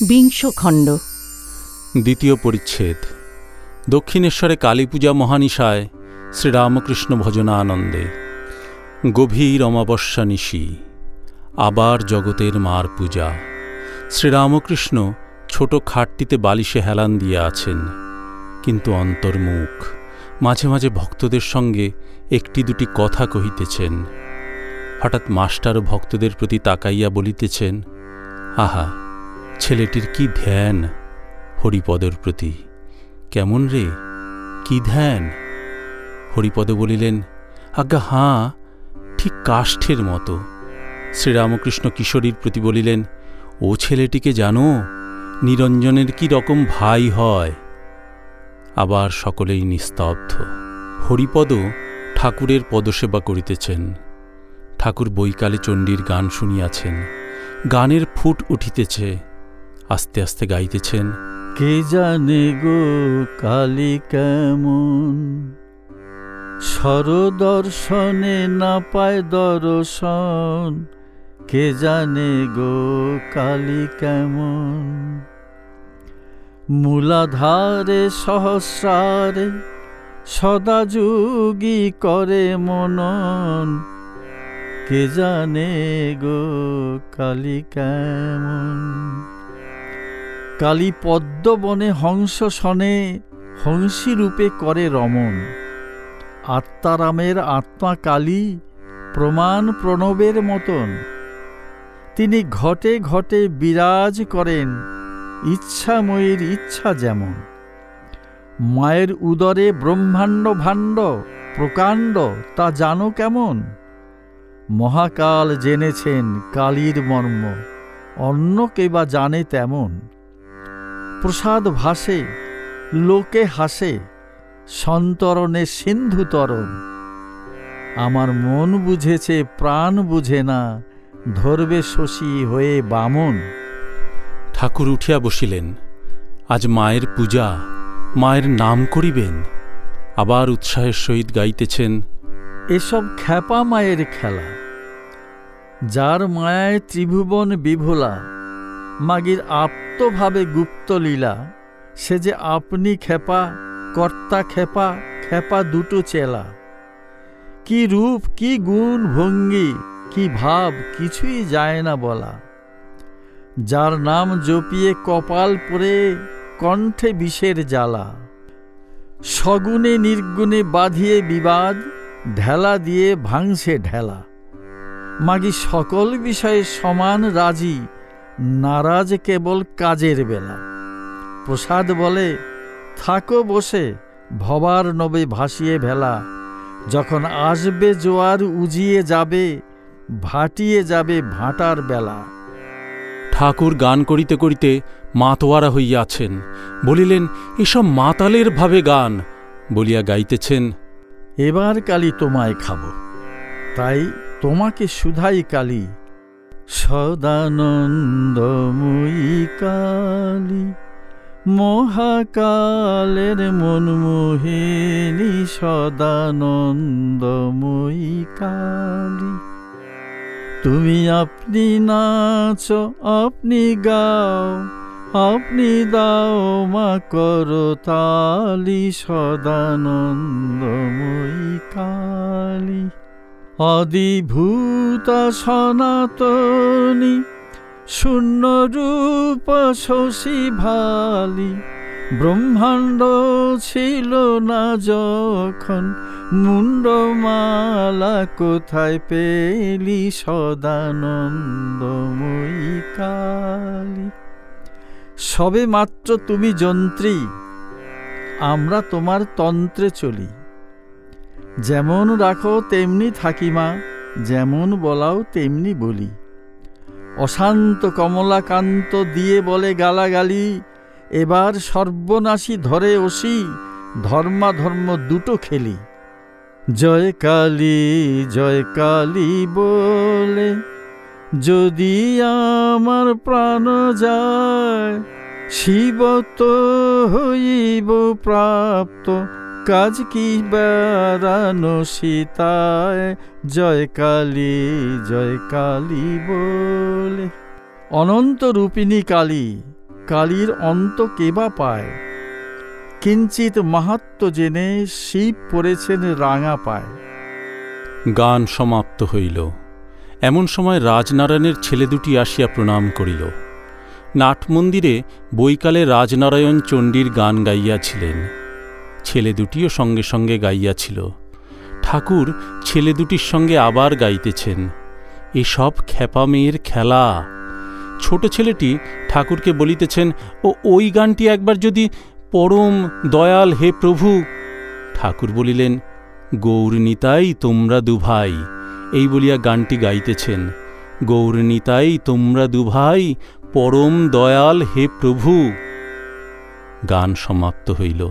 বিংশ খণ্ড দ্বিতীয় পরিচ্ছেদ। দক্ষিণেশ্বরে কালীপূজা মহানিশায় শ্রীরামকৃষ্ণ ভজনানন্দে। গভীর অমাবস্যা নিশি, আবার জগতের মার পূজা। শ্রীরামকৃষ্ণ ছোট খাটটিতে বালিশে হেলান দিয়ে আছেন, কিন্তু অন্তর্মুখ। মাঝে মাঝে ভক্তদের সঙ্গে একটি দুটি কথা কহিতেছেন। হঠাৎ মাস্টার ভক্তদের প্রতি তাকাইয়া বলিতেছেন, আহা ছেলেটির কি ধ্যান হরিপদর প্রতি? কেমন রে? কি ধ্যান? হরিপদ বলিলেন, আজ্ঞা, হাঁ, ঠিক কাষ্ঠের মতো। শ্রীরামকৃষ্ণ কিশোরীর প্রতি বলিলেন, ও ছেলেটিকে জানো, নিরঞ্জনের কি রকম ভাই হয়? আবার সকলেই নিস্তব্ধ। হরিপদ ঠাকুরের পদসেবা করিতেছেন। ঠাকুর বৈকালে চণ্ডীর গান শুনিয়াছেন। গানের ফুট উঠিতেছে। আস্তে আস্তে গাইতেছেন, কে জানে গো কালী কেমন? সরদর্শনে না পায় দর্শন, কে জানে গো কালী কেমন? মূলাধারে সহস্রারে সদা যুগী করে মনন, কে জানে গো কালী কেমন? কালী পদ্মবনে হংস শনে হংসী রূপে করে রমণ। আত্মারামের আত্মা কালী, প্রমাণ প্রণবের মতন। তিনি ঘটে ঘটে বিরাজ করেন, ইচ্ছাময়ীর ইচ্ছা যেমন। মায়ের উদরে ব্রহ্মাণ্ড ভাণ্ড, প্রকাণ্ড, তা জানো কেমন? মহাকাল জেনেছেন কালীর মর্ম, অন্য কে বা জানে তেমন। প্রসাদ ভাসে লোকে হাসে সন্তরণে সিন্ধু তরণ। আমার মন বুঝেছে প্রাণ বুঝে না ধরবে শশী হয়ে বামন। ঠাকুর উঠিয়া বসিলেন। আজ মায়ের পূজা মায়ের নাম করিবেন। আবার উৎসাহের সহিত গাইতেছেন। এসব খ্যাপা মায়ের খেলা। যার মায়ায় ত্রিভুবন বিভোলা মাগির আপ্তভাবে গুপ্ত লীলা, সে যে আপনি খেপা, কর্তা খেপা খেপা দুটো চেলা। কি রূপ, কি গুণ ভঙ্গি, কি ভাব কিছুই যায় না বলা। যার নাম জপিয়ে কপাল পরে কণ্ঠে বিষের জ্বালা। সগুণে নির্গুণে বাঁধিয়ে বিবাদ, ঢেলা দিয়ে ভাঙছে ঢেলা। মাগি সকল বিষয়ে সমান রাজি নারাজ কেবল কাজের বেলা। প্রসাদ বলে, থাকো বসে, ভবার নবে ভাসিয়ে ভেলা। যখন আসবে জোয়ার উজিয়ে যাবে, ভাটিয়ে যাবে ভাটার বেলা। ঠাকুর গান করিতে করিতে মাতোয়ারা হইয়াছেন। বলিলেন, এসব মাতালের ভাবে গান। বলিয়া গাইতেছেন, এবার কালি তোমায় খাব। তাই তোমাকে সুধাই কালী। সদানন্দময়ী কালী, মহাকালের মনমোহিনী সদানন্দময়ী কালী। তুমি আপনি নাচ, আপনি গাও, আপনি দাও মা করো তালি সদানন্দময়ী কালী অদিভূতা সনাতনী শূন্য রূপ শশী ভালি। ব্রহ্মাণ্ড ছিল না যখন, মুন্ডমালা কোথায় পেলি সদানন্দময়ী কালী। সবে মাত্র তুমি যন্ত্রী, আমরা তোমার তন্ত্রে চলি। যেমন রাখো তেমনি থাকিমা যেমন বলাও তেমনি বলি। অশান্ত কমলাকান্ত দিয়ে বলে গালাগালি, এবার সর্বনাশী ধরে ওসি, ধর্মাধর্ম দুটো খেলি। জয় কালী জয় কালী বলে, যদি আমার প্রাণ যায় শিব তো হইব প্রাপ্ত কাজ কি বেড়ানো সীতায়? জয় কালী জয় কালী বলে। অনন্ত রূপিণী কালী, কালীর অন্ত কেবা পায়? কিঞ্চিত মাহাত্ম জেনে শিব পড়েছেন রাঙা পায়। গান সমাপ্ত হইল। এমন সময় রাজনারায়ণের ছেলে দুটি আসিয়া প্রণাম করিল। নাট মন্দিরে বৈকালে রাজনারায়ণ চণ্ডীর গান গাইয়াছিলেন। ছেলে দুটিও সঙ্গে সঙ্গে গাইয়াছিল। ঠাকুর ছেলে দুটির সঙ্গে আবার গাইতেছেন। এসব খেপা মেয়ের খেলা। ছোট ছেলেটি ঠাকুরকে বলিতেছেন, ও, ওই গানটি একবার যদি পরম দয়াল হে প্রভু। ঠাকুর বলিলেন, গৌরনীতাই তোমরা দুভাই। এই বলিয়া গানটি গাইতেছেন, গৌরনীতাই তোমরা দুভাই, পরম দয়াল হে প্রভু। গান সমাপ্ত হইল।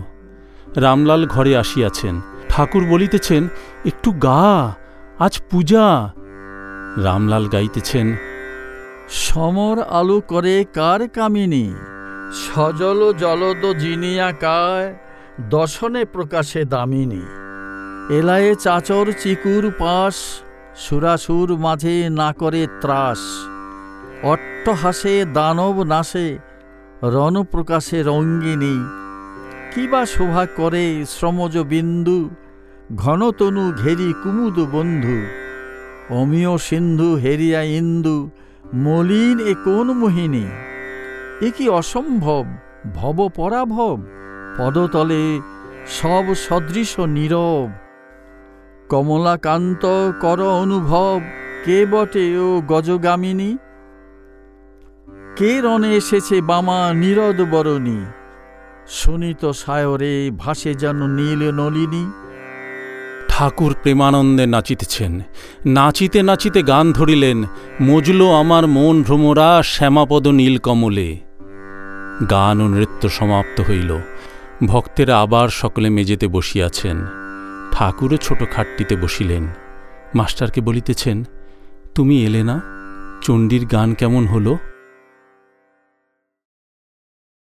রামলাল ঘরে আসিয়াছেন। ঠাকুর বলিতেছেন, একটু গা, আজ পূজা। রামলাল গাইতেছেন, সমর আলু করে কার কামিনী? সজল জলদ জিনিয়া কায় দশনে প্রকাশে দামিনী। এলায়ে চাচর চিকুর পাশ, সুরাসুর মাঝে না করে ত্রাস। অট্টহাসে দানব নাশে রণপ্রকাশে রঙ্গিনী। কিবা শোভা করে শ্রমজ বিন্দু ঘনতনু ঘেরি কুমুদ বন্ধু। অমিয় সিন্ধু হেরিয়া ইন্দু, মলিন এ কোন মোহিনী? এ কি অসম্ভব ভব পরাভব পদতলে সব সদৃশ নীরব। কমলাকান্ত কর অনুভব, কে বটে ও গজগামিনী? কে রণে এসেছে বামা নীরদ বরণী? সুনীত সায়রে ভাসে যেন নীল নলিনী। ঠাকুর প্রেমানন্দে নাচিতেছেন। নাচিতে নাচিতে গান ধরিলেন, মজল আমার মন ভ্রমরা শ্যামাপদ নীলকমলে। গান ও নৃত্য সমাপ্ত হইল। ভক্তেরা আবার সকলে মেজেতে বসিয়াছেন। ঠাকুরও ছোট খাটটিতে বসিলেন। মাস্টারকে বলিতেছেন, তুমি এলে না? চণ্ডীর গান কেমন হলো?